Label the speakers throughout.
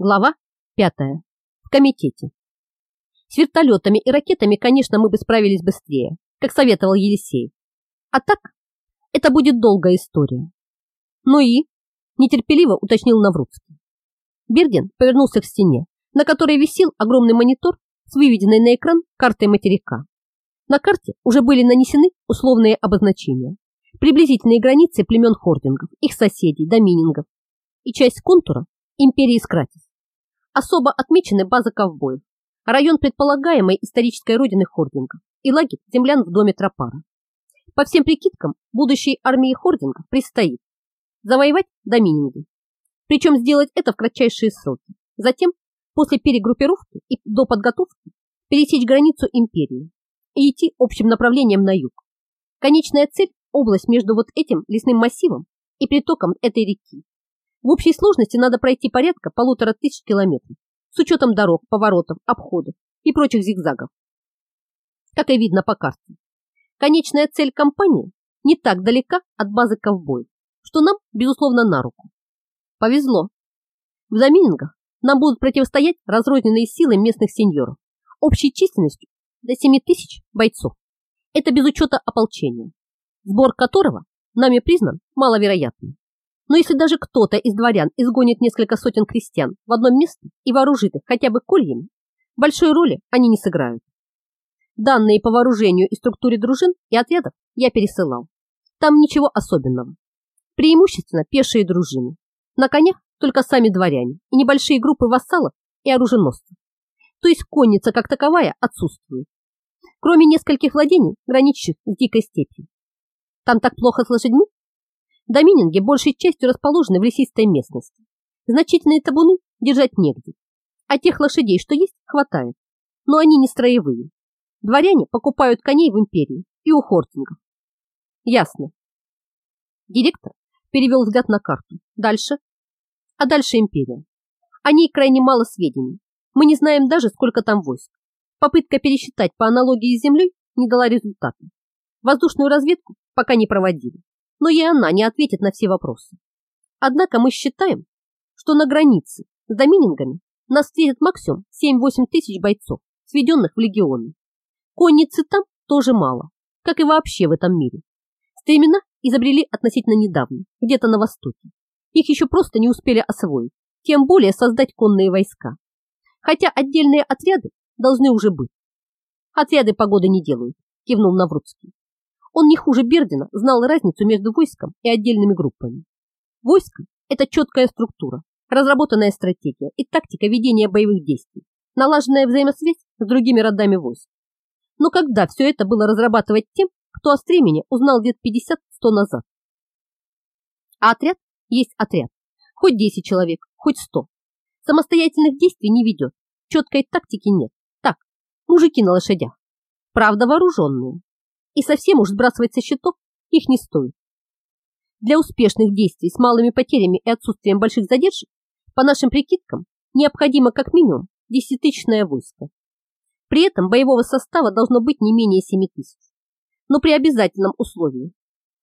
Speaker 1: Глава пятая. В комитете. С вертолетами и ракетами, конечно, мы бы справились быстрее, как советовал Елисей. А так, это будет долгая история. Ну и, нетерпеливо уточнил Наврудский. Бердин повернулся к стене, на которой висел огромный монитор с выведенной на экран картой материка. На карте уже были нанесены условные обозначения, приблизительные границы племен хордингов, их соседей, доминингов и часть контура империи Скратис. Особо отмечены база ковбоев, район предполагаемой исторической родины хордингов и лагерь землян в доме Тропара. По всем прикидкам, будущей армии хордингов предстоит завоевать домининги. Причем сделать это в кратчайшие сроки. Затем, после перегруппировки и до подготовки, пересечь границу империи и идти общим направлением на юг. Конечная цель – область между вот этим лесным массивом и притоком этой реки. В общей сложности надо пройти порядка полутора тысяч километров с учетом дорог, поворотов, обходов и прочих зигзагов. Как и видно по карте. Конечная цель компании не так далека от базы ковбоев, что нам, безусловно, на руку. Повезло. В заминингах нам будут противостоять разрозненные силы местных сеньоров общей численностью до 7 тысяч бойцов. Это без учета ополчения, сбор которого нами признан маловероятным. Но если даже кто-то из дворян изгонит несколько сотен крестьян в одном месте и вооружит их хотя бы кольями, большой роли они не сыграют. Данные по вооружению и структуре дружин и отрядов я пересылал. Там ничего особенного. Преимущественно пешие дружины. На конях только сами дворяне и небольшие группы вассалов и оруженосцев. То есть конница как таковая отсутствует. Кроме нескольких владений, граничащих с дикой степью. Там так плохо с лошадьми, Домининги большей частью расположены в лесистой местности. Значительные табуны держать негде, а тех лошадей, что есть, хватает. Но они не строевые. Дворяне покупают коней в империи и у хортингов. Ясно. Директор перевел взгляд на карту. Дальше. А дальше империя. О ней крайне мало сведений. Мы не знаем даже, сколько там войск. Попытка пересчитать по аналогии с землей не дала результата. Воздушную разведку пока не проводили но и она не ответит на все вопросы. Однако мы считаем, что на границе с доминингами нас встретит максимум 7-8 тысяч бойцов, сведенных в легионы. Конницы там тоже мало, как и вообще в этом мире. Стремена изобрели относительно недавно, где-то на востоке. Их еще просто не успели освоить, тем более создать конные войска. Хотя отдельные отряды должны уже быть. Отряды погоды не делают, кивнул Наврудский. Он не хуже Бердина знал разницу между войском и отдельными группами. Войско – это четкая структура, разработанная стратегия и тактика ведения боевых действий, налаженная взаимосвязь с другими родами войск. Но когда все это было разрабатывать тем, кто о стремени узнал лет 50-100 назад? А отряд есть отряд. Хоть 10 человек, хоть 100. Самостоятельных действий не ведет, четкой тактики нет. Так, мужики на лошадях. Правда, вооруженные и совсем уж сбрасывать со счетов их не стоит. Для успешных действий с малыми потерями и отсутствием больших задержек, по нашим прикидкам, необходимо как минимум десятитысячное войско. При этом боевого состава должно быть не менее 7 тысяч. Но при обязательном условии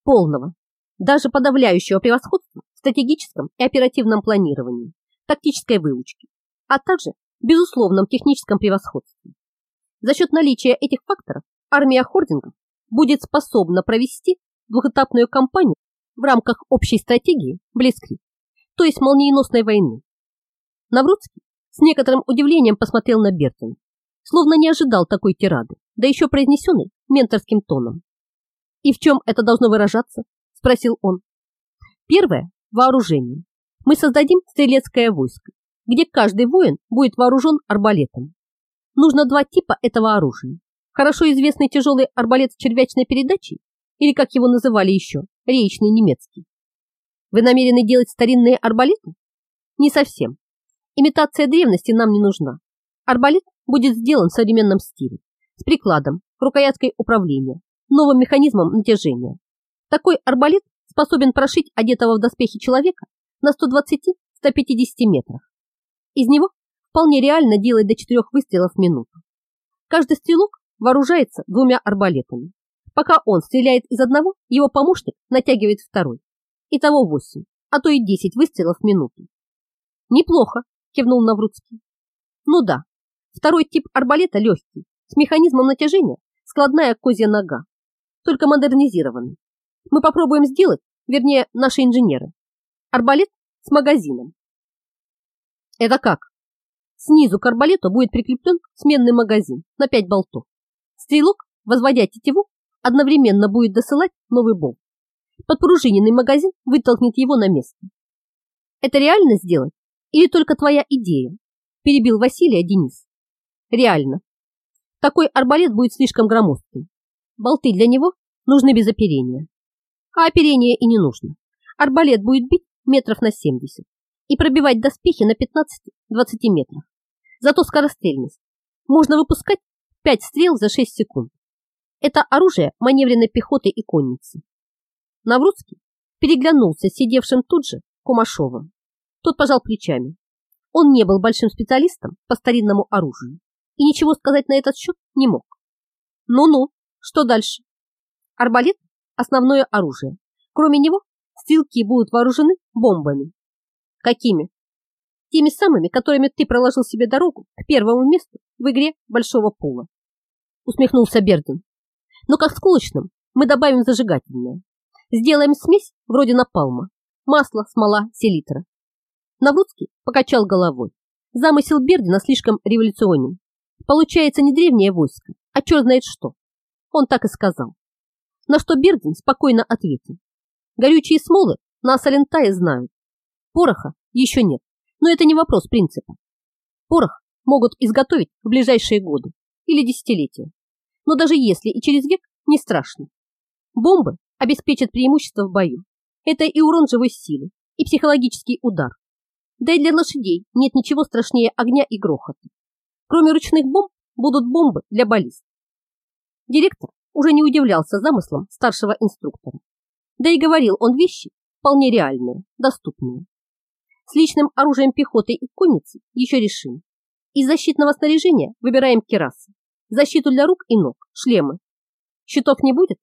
Speaker 1: полного, даже подавляющего превосходства в стратегическом и оперативном планировании, тактической выучке, а также безусловном техническом превосходстве. За счет наличия этих факторов армия хордингов будет способна провести двухэтапную кампанию в рамках общей стратегии Блицкриг, то есть молниеносной войны. Наврудский с некоторым удивлением посмотрел на Бертона, словно не ожидал такой тирады, да еще произнесенной менторским тоном. «И в чем это должно выражаться?» – спросил он. «Первое – вооружение. Мы создадим стрелецкое войско, где каждый воин будет вооружен арбалетом. Нужно два типа этого оружия Хорошо известный тяжелый арбалет с червячной передачей, или как его называли еще, речный немецкий. Вы намерены делать старинные арбалеты? Не совсем. Имитация древности нам не нужна. Арбалет будет сделан в современном стиле, с прикладом, рукояткой управления, новым механизмом натяжения. Такой арбалет способен прошить одетого в доспехи человека на 120-150 метрах. Из него вполне реально делать до 4 выстрелов в минуту. Каждый стрелок вооружается двумя арбалетами. Пока он стреляет из одного, его помощник натягивает второй. Итого восемь, а то и десять выстрелов в минуту. Неплохо, кивнул Наврудский. Ну да, второй тип арбалета легкий, с механизмом натяжения, складная козья нога, только модернизированный. Мы попробуем сделать, вернее, наши инженеры. Арбалет с магазином. Это как? Снизу к арбалету будет прикреплен сменный магазин на 5 болтов. Стрелок, возводя тетиву, одновременно будет досылать новый болт. Подпружиненный магазин вытолкнет его на место. Это реально сделать или только твоя идея? Перебил Василия Денис. Реально. Такой арбалет будет слишком громоздким. Болты для него нужны без оперения. А оперение и не нужно. Арбалет будет бить метров на 70 и пробивать доспехи на 15-20 метрах. Зато скорострельность. Можно выпускать 5 стрел за 6 секунд. Это оружие маневренной пехоты и конницы. Наврудский переглянулся с сидевшим тут же Кумашовым. Тот пожал плечами. Он не был большим специалистом по старинному оружию и ничего сказать на этот счет не мог. Ну-ну, что дальше? Арбалет – основное оружие. Кроме него, стрелки будут вооружены бомбами. Какими? Теми самыми, которыми ты проложил себе дорогу к первому месту в игре Большого Пула. Усмехнулся Берден. Но как сколочным мы добавим зажигательное. Сделаем смесь вроде напалма. Масло, смола, селитра. Наврудский покачал головой. Замысел Бердина слишком революционен. Получается не древнее войско, а черт знает что. Он так и сказал. На что Бердин спокойно ответил. Горючие смолы нас Алентае знают. Пороха еще нет, но это не вопрос принципа. Порох могут изготовить в ближайшие годы или десятилетия. Но даже если и через век, не страшно. Бомбы обеспечат преимущество в бою. Это и урон живой силы, и психологический удар. Да и для лошадей нет ничего страшнее огня и грохота. Кроме ручных бомб будут бомбы для баллист. Директор уже не удивлялся замыслам старшего инструктора. Да и говорил он вещи вполне реальные, доступные. С личным оружием пехоты и конницы еще решим. Из защитного снаряжения выбираем керасы. Защиту для рук и ног, шлемы. Щитов не будет?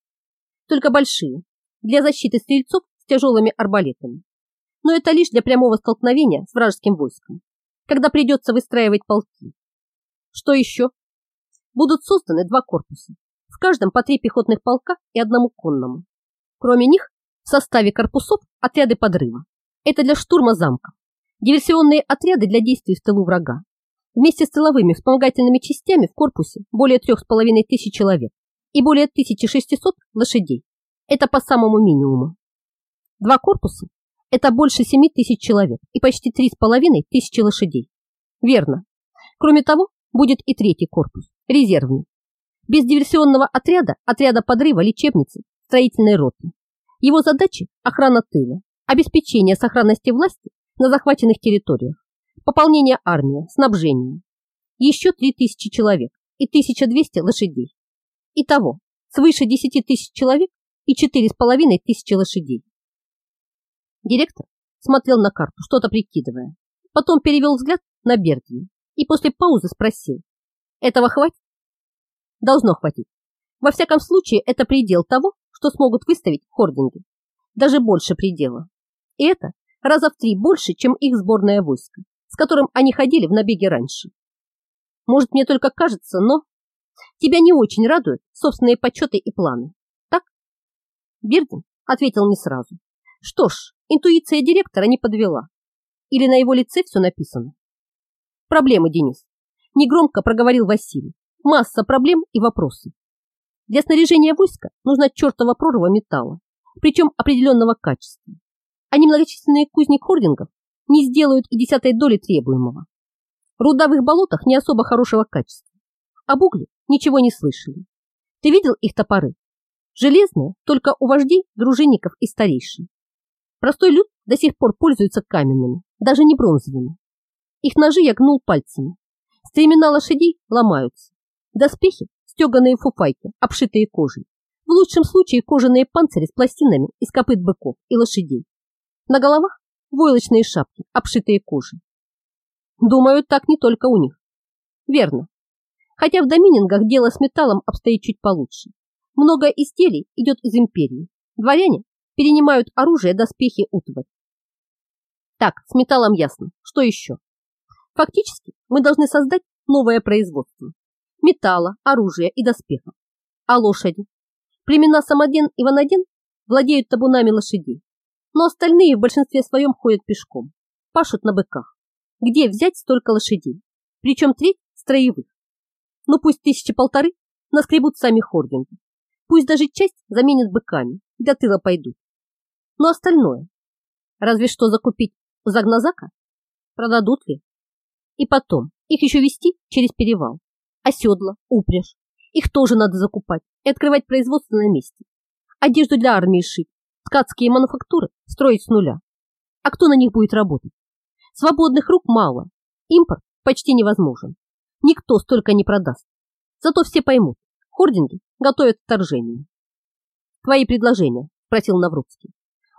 Speaker 1: Только большие, для защиты стрельцов с тяжелыми арбалетами. Но это лишь для прямого столкновения с вражеским войском, когда придется выстраивать полки. Что еще? Будут созданы два корпуса, в каждом по три пехотных полка и одному конному. Кроме них, в составе корпусов отряды подрыва. Это для штурма замков. Диверсионные отряды для действий в тылу врага. Вместе с тыловыми вспомогательными частями в корпусе более трех с половиной тысяч человек и более 1600 лошадей. Это по самому минимуму. Два корпуса – это больше 7 тысяч человек и почти три с половиной тысячи лошадей. Верно. Кроме того, будет и третий корпус, резервный. Без диверсионного отряда, отряда подрыва, лечебницы, строительной роты. Его задачи – охрана тыла, обеспечение сохранности власти на захваченных территориях, пополнение армии, снабжение. Еще 3000 человек и 1200 лошадей. Итого свыше 10 тысяч человек и 4,5 тысячи лошадей. Директор смотрел на карту, что-то прикидывая. Потом перевел взгляд на Бердина и после паузы спросил. Этого хватит? Должно хватить. Во всяком случае, это предел того, что смогут выставить хординги. Даже больше предела. И это раза в три больше, чем их сборное войско, с которым они ходили в набеге раньше. Может, мне только кажется, но... Тебя не очень радуют собственные подсчеты и планы, так? Бирдин ответил не сразу. Что ж, интуиция директора не подвела. Или на его лице все написано? Проблемы, Денис. Негромко проговорил Василий. Масса проблем и вопросов. Для снаряжения войска нужна чертова прорва металла, причем определенного качества. А немногочисленные кузни хордингов не сделают и десятой доли требуемого. Руда в их болотах не особо хорошего качества. Об угле ничего не слышали. Ты видел их топоры? Железные только у вождей, дружинников и старейшин. Простой люд до сих пор пользуется каменными, даже не бронзовыми. Их ножи я гнул пальцами. Стремена лошадей ломаются. Доспехи – стеганые фуфайки, обшитые кожей. В лучшем случае кожаные панцири с пластинами из копыт быков и лошадей. На головах войлочные шапки, обшитые кожей. Думаю, так не только у них. Верно. Хотя в доминингах дело с металлом обстоит чуть получше. Много изделий идет из империи. Дворяне перенимают оружие, доспехи, утварь. Так, с металлом ясно. Что еще? Фактически мы должны создать новое производство металла, оружия и доспехов. А лошади? Племена Самоден и Ванаден владеют табунами лошадей, но остальные в большинстве своем ходят пешком, пашут на быках. Где взять столько лошадей? Причем треть строевых. Ну пусть тысячи полторы наскребут сами хординги. Пусть даже часть заменят быками, для тыла пойдут. Но остальное? Разве что закупить у Загназака? Продадут ли? И потом, их еще вести через перевал. А седла, упряжь, их тоже надо закупать и открывать производство на месте. Одежду для армии шить, ткацкие мануфактуры строить с нуля. А кто на них будет работать? Свободных рук мало, импорт почти невозможен. Никто столько не продаст. Зато все поймут, хординги готовят вторжение. Твои предложения, спросил Наврудский.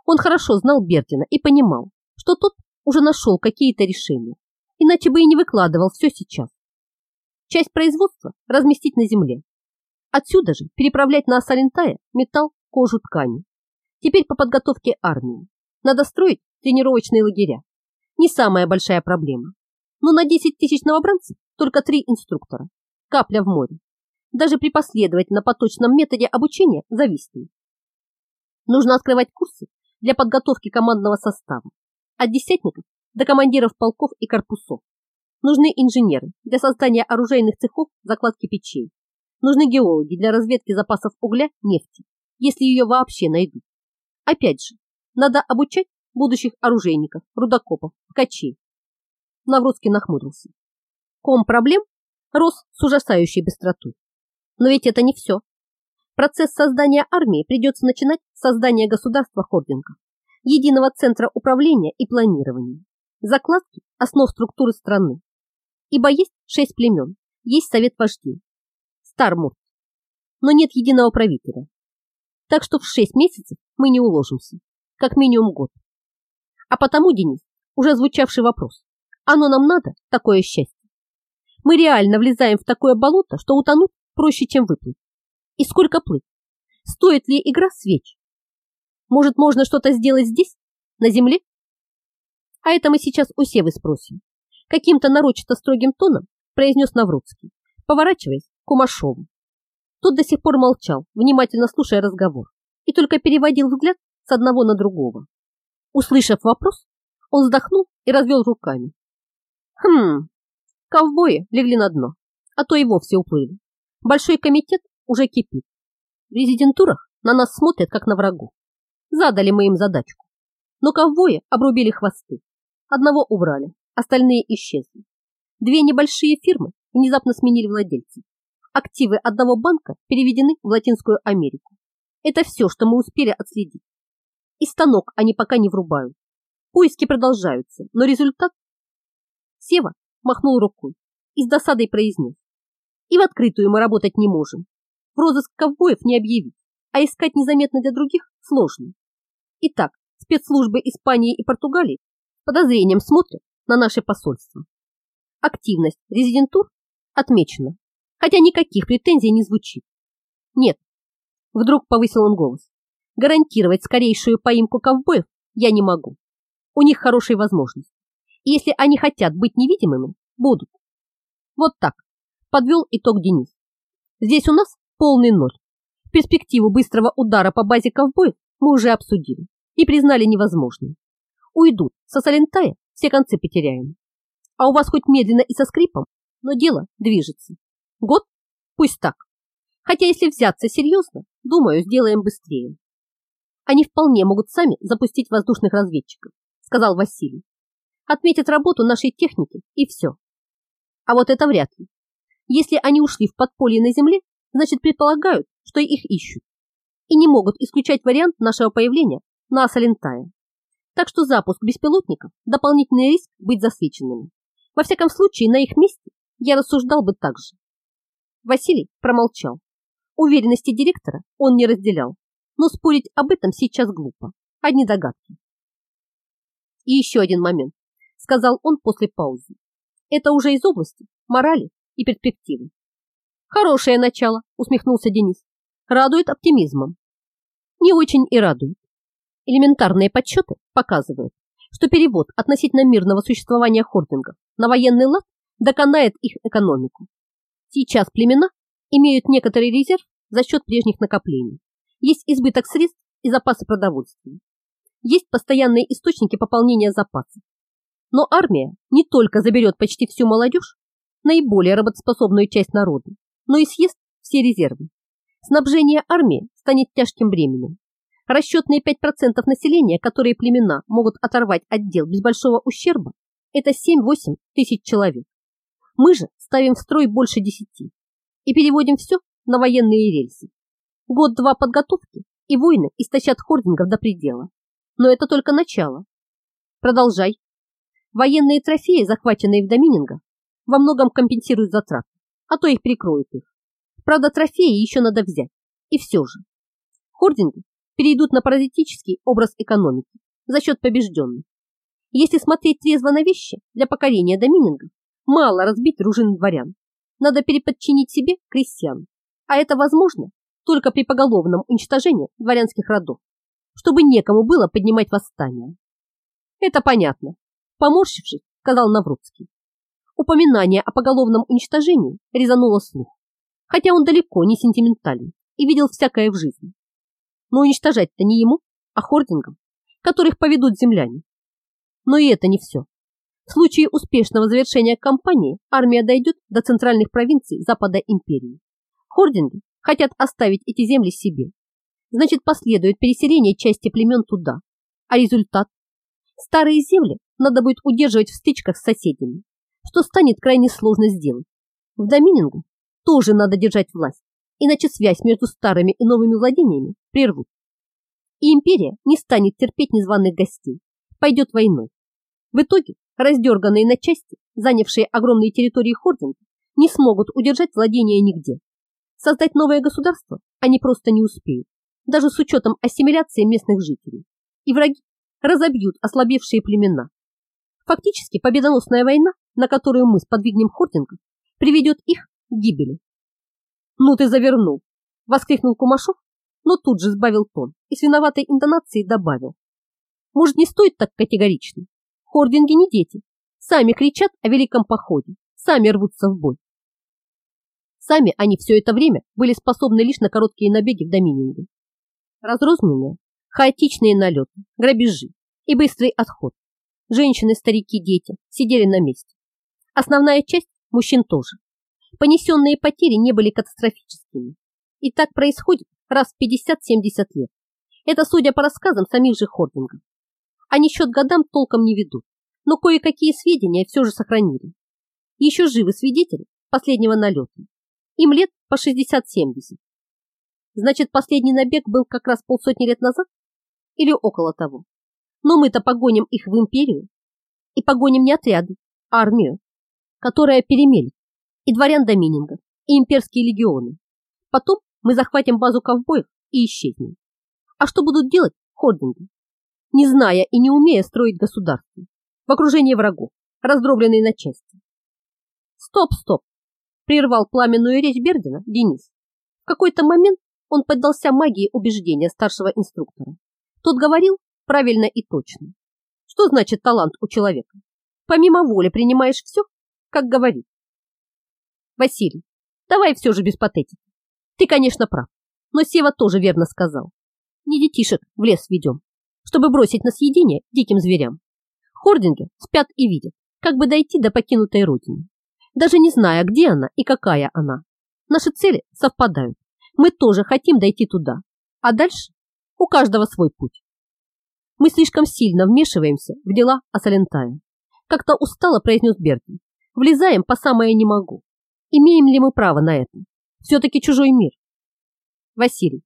Speaker 1: Он хорошо знал Бердина и понимал, что тот уже нашел какие-то решения, иначе бы и не выкладывал все сейчас. Часть производства разместить на земле. Отсюда же переправлять на Асалентая металл, кожу, ткани. Теперь по подготовке армии. Надо строить тренировочные лагеря. Не самая большая проблема. Но на 10 тысяч новобранцев только три инструктора. Капля в море. Даже при последовательно-поточном методе обучения зависит. Нужно открывать курсы для подготовки командного состава. От десятников до командиров полков и корпусов. Нужны инженеры для создания оружейных цехов закладки печей. Нужны геологи для разведки запасов угля, нефти, если ее вообще найдут. Опять же, надо обучать будущих оружейников, рудокопов, ткачей. Наврудский нахмурился. Ком проблем рос с ужасающей быстротой. Но ведь это не все. Процесс создания армии придется начинать с создания государства хординга, единого центра управления и планирования, закладки основ структуры страны, ибо есть шесть племен, есть совет вождей, Стармурт, но нет единого правителя. Так что в шесть месяцев мы не уложимся, как минимум год. А потому, Денис, уже звучавший вопрос, оно нам надо, такое счастье? Мы реально влезаем в такое болото, что утонуть проще, чем выплыть. И сколько плыть? Стоит ли игра свеч? Может, можно что-то сделать здесь, на земле? А это мы сейчас у Севы спросим каким-то нарочито строгим тоном произнес Наврудский, поворачиваясь к Кумашову. Тот до сих пор молчал, внимательно слушая разговор, и только переводил взгляд с одного на другого. Услышав вопрос, он вздохнул и развел руками. Хм, ковбои легли на дно, а то и вовсе уплыли. Большой комитет уже кипит. В резидентурах на нас смотрят, как на врагу. Задали мы им задачку. Но ковбои обрубили хвосты. Одного убрали, остальные исчезли. Две небольшие фирмы внезапно сменили владельцев. Активы одного банка переведены в Латинскую Америку. Это все, что мы успели отследить. И станок они пока не врубают. Поиски продолжаются, но результат... Сева махнул рукой и с досадой произнес. И в открытую мы работать не можем. В розыск ковбоев не объявить, а искать незаметно для других сложно. Итак, спецслужбы Испании и Португалии подозрением смотрят на наше посольство. Активность резидентур отмечена, хотя никаких претензий не звучит. Нет, вдруг повысил он голос. Гарантировать скорейшую поимку ковбоев я не могу. У них хорошие возможности. И если они хотят быть невидимыми, будут. Вот так, подвел итог Денис. Здесь у нас полный ноль. Перспективу быстрого удара по базе ковбоев мы уже обсудили и признали невозможной. Уйдут со Салентая все концы потеряем. А у вас хоть медленно и со скрипом, но дело движется. Год? Пусть так. Хотя если взяться серьезно, думаю, сделаем быстрее. Они вполне могут сами запустить воздушных разведчиков, сказал Василий. Отметят работу нашей техники и все. А вот это вряд ли. Если они ушли в подполье на земле, значит предполагают, что их ищут. И не могут исключать вариант нашего появления на Асалентае. Так что запуск беспилотников – дополнительный риск быть засвеченными. Во всяком случае, на их месте я рассуждал бы так же. Василий промолчал. Уверенности директора он не разделял, но спорить об этом сейчас глупо. Одни догадки. И еще один момент, сказал он после паузы. Это уже из области морали и перспективы. Хорошее начало, усмехнулся Денис. Радует оптимизмом. Не очень и радует. Элементарные подсчеты показывают, что перевод относительно мирного существования хордингов на военный лад доконает их экономику. Сейчас племена имеют некоторый резерв за счет прежних накоплений. Есть избыток средств и запасы продовольствия. Есть постоянные источники пополнения запасов. Но армия не только заберет почти всю молодежь, наиболее работоспособную часть народа, но и съест все резервы. Снабжение армии станет тяжким бременем. Расчетные 5% населения, которые племена могут оторвать от дел без большого ущерба, это 7-8 тысяч человек. Мы же ставим в строй больше 10 и переводим все на военные рельсы. Год-два подготовки, и войны истощат хордингов до предела. Но это только начало. Продолжай. Военные трофеи, захваченные в доминингах, во многом компенсируют затраты, а то их прикроют их. Правда, трофеи еще надо взять. И все же. Хординги перейдут на паразитический образ экономики за счет побежденных. Если смотреть трезво на вещи, для покорения доминингов мало разбить дружин дворян. Надо переподчинить себе крестьян. А это возможно только при поголовном уничтожении дворянских родов, чтобы некому было поднимать восстание. Это понятно. Поморщившись, сказал Наврудский. Упоминание о поголовном уничтожении резануло слух, хотя он далеко не сентиментален и видел всякое в жизни. Но уничтожать-то не ему, а хордингам, которых поведут земляне. Но и это не все. В случае успешного завершения кампании армия дойдет до центральных провинций Запада империи. Хординги хотят оставить эти земли себе. Значит, последует переселение части племен туда. А результат? Старые земли надо будет удерживать в стычках с соседями, что станет крайне сложно сделать. В Доминингу тоже надо держать власть, иначе связь между старыми и новыми владениями прервут. И империя не станет терпеть незваных гостей, пойдет войной. В итоге раздерганные на части, занявшие огромные территории хординга, не смогут удержать владения нигде. Создать новое государство они просто не успеют, даже с учетом ассимиляции местных жителей. И враги разобьют ослабевшие племена. Фактически победоносная война, на которую мы сподвигнем Хортингов, приведет их к гибели. «Ну ты завернул!» – воскликнул Кумашов, но тут же сбавил тон и с виноватой интонацией добавил. «Может, не стоит так категорично? Хординги не дети, сами кричат о великом походе, сами рвутся в бой. Сами они все это время были способны лишь на короткие набеги в домининге. Разрозненные, хаотичные налеты, грабежи и быстрый отход. Женщины, старики, дети сидели на месте. Основная часть мужчин тоже. Понесенные потери не были катастрофическими. И так происходит раз в 50-70 лет. Это судя по рассказам самих же хордингов. Они счет годам толком не ведут, но кое-какие сведения все же сохранили. Еще живы свидетели последнего налета. Им лет по 60-70. Значит, последний набег был как раз полсотни лет назад? Или около того? Но мы-то погоним их в империю. И погоним не отряды, а армию, которая перемелит и дворян доминингов, и имперские легионы. Потом мы захватим базу ковбоев и исчезнем. А что будут делать хординги? Не зная и не умея строить государство, в окружении врагов, раздробленные на части. Стоп, стоп, Прервал пламенную речь Бердина Денис. В какой-то момент он поддался магии убеждения старшего инструктора. Тот говорил правильно и точно. Что значит талант у человека? Помимо воли принимаешь все, как говорит. Василий, давай все же без патетики. Ты, конечно, прав, но Сева тоже верно сказал. Не детишек в лес ведем, чтобы бросить на съедение диким зверям. Хординги спят и видят, как бы дойти до покинутой родины даже не зная, где она и какая она. Наши цели совпадают. Мы тоже хотим дойти туда. А дальше у каждого свой путь. Мы слишком сильно вмешиваемся в дела Асалентая. Как-то устало произнес Берти. Влезаем по самое не могу. Имеем ли мы право на это? Все-таки чужой мир. Василий,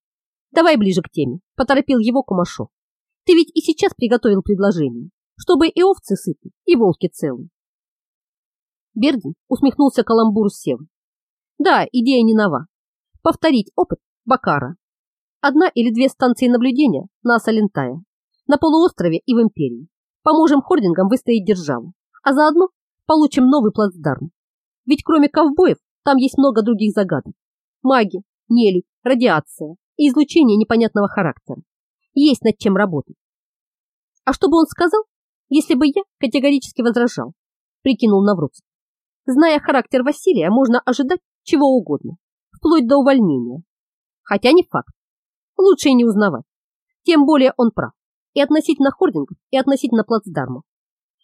Speaker 1: давай ближе к теме, поторопил его Кумашов. Ты ведь и сейчас приготовил предложение, чтобы и овцы сыты, и волки целы. Бердин усмехнулся каламбуру Севы. Да, идея не нова. Повторить опыт Бакара. Одна или две станции наблюдения на Салентае, на полуострове и в империи. Поможем хордингам выстоять державу, а заодно получим новый плацдарм. Ведь кроме ковбоев там есть много других загадок. Маги, нелюдь, радиация и излучение непонятного характера. Есть над чем работать. А что бы он сказал, Если бы я категорически возражал, прикинул Наврудский. Зная характер Василия, можно ожидать чего угодно, вплоть до увольнения. Хотя не факт. Лучше и не узнавать. Тем более он прав. И относительно хордингов, и относительно плацдарма.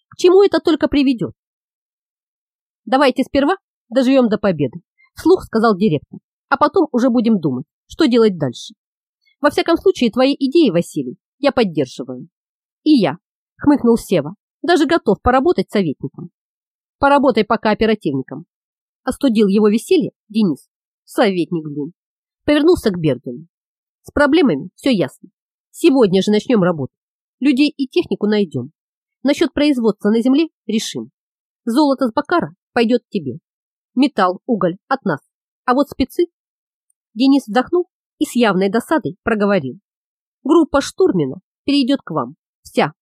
Speaker 1: К чему это только приведет? Давайте сперва доживем до победы, вслух сказал директор, а потом уже будем думать, что делать дальше. Во всяком случае, твои идеи, Василий, я поддерживаю. И я, хмыкнул Сева, даже готов поработать советником. Поработай пока оперативником. Остудил его веселье Денис. Советник, блин. Повернулся к Бергену. С проблемами все ясно. Сегодня же начнем работу. Людей и технику найдем. Насчет производства на земле решим. Золото с Бакара пойдет тебе. Металл, уголь от нас. А вот спецы... Денис вздохнул и с явной досадой проговорил. Группа штурмина перейдет к вам. Вся.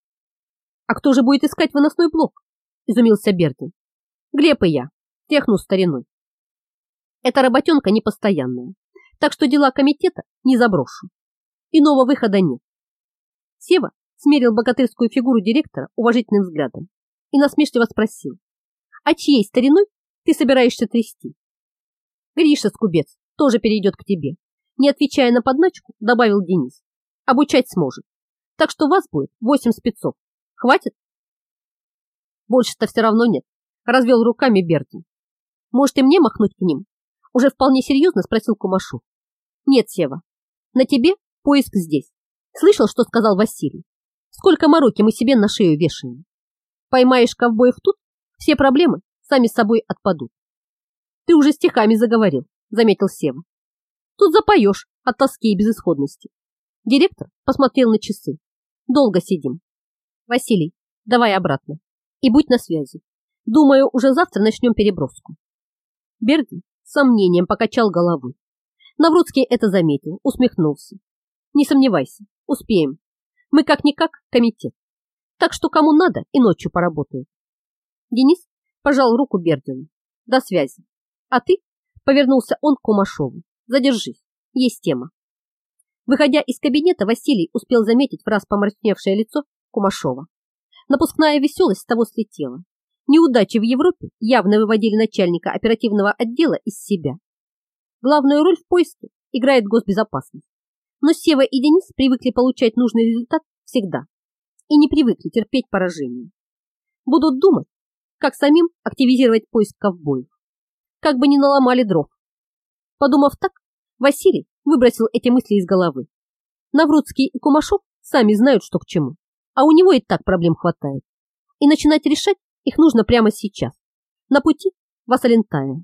Speaker 1: А кто же будет искать выносной блок? Изумился Бертин. Глеб и я. Техну стариной. Эта работенка непостоянная, так что дела комитета не заброшу. Иного выхода нет. Сева смерил богатырскую фигуру директора уважительным взглядом и насмешливо спросил, а чьей стариной ты собираешься трясти? Гриша Скубец тоже перейдет к тебе. Не отвечая на подначку, добавил Денис. Обучать сможет. Так что вас будет восемь спецов. Хватит? Больше-то все равно нет. Развел руками Бертин. Может и мне махнуть к ним? Уже вполне серьезно спросил Кумашу. Нет, Сева, на тебе поиск здесь. Слышал, что сказал Василий? Сколько мороки мы себе на шею вешаем. Поймаешь ковбоев тут, все проблемы сами с собой отпадут. Ты уже стихами заговорил, заметил Сева. Тут запоешь от тоски и безысходности. Директор посмотрел на часы. Долго сидим. Василий, давай обратно. И будь на связи. Думаю, уже завтра начнем переброску. Берди с сомнением покачал головой. Наврудский это заметил, усмехнулся. Не сомневайся, успеем. Мы как-никак комитет. Так что кому надо и ночью поработают. Денис пожал руку Бердину. До связи. А ты? Повернулся он к Кумашову. Задержись. Есть тема. Выходя из кабинета, Василий успел заметить в раз помрачневшее лицо Кумашова. Напускная веселость с того слетела. Неудачи в Европе явно выводили начальника оперативного отдела из себя. Главную роль в поиске играет госбезопасность. Но Сева и Денис привыкли получать нужный результат всегда и не привыкли терпеть поражение. Будут думать, как самим активизировать поиск ковбоев. Как бы ни наломали дров. Подумав так, Василий выбросил эти мысли из головы. Наврудский и Кумашов сами знают, что к чему, а у него и так проблем хватает. И начинать решать их нужно прямо сейчас, на пути в Асалентае.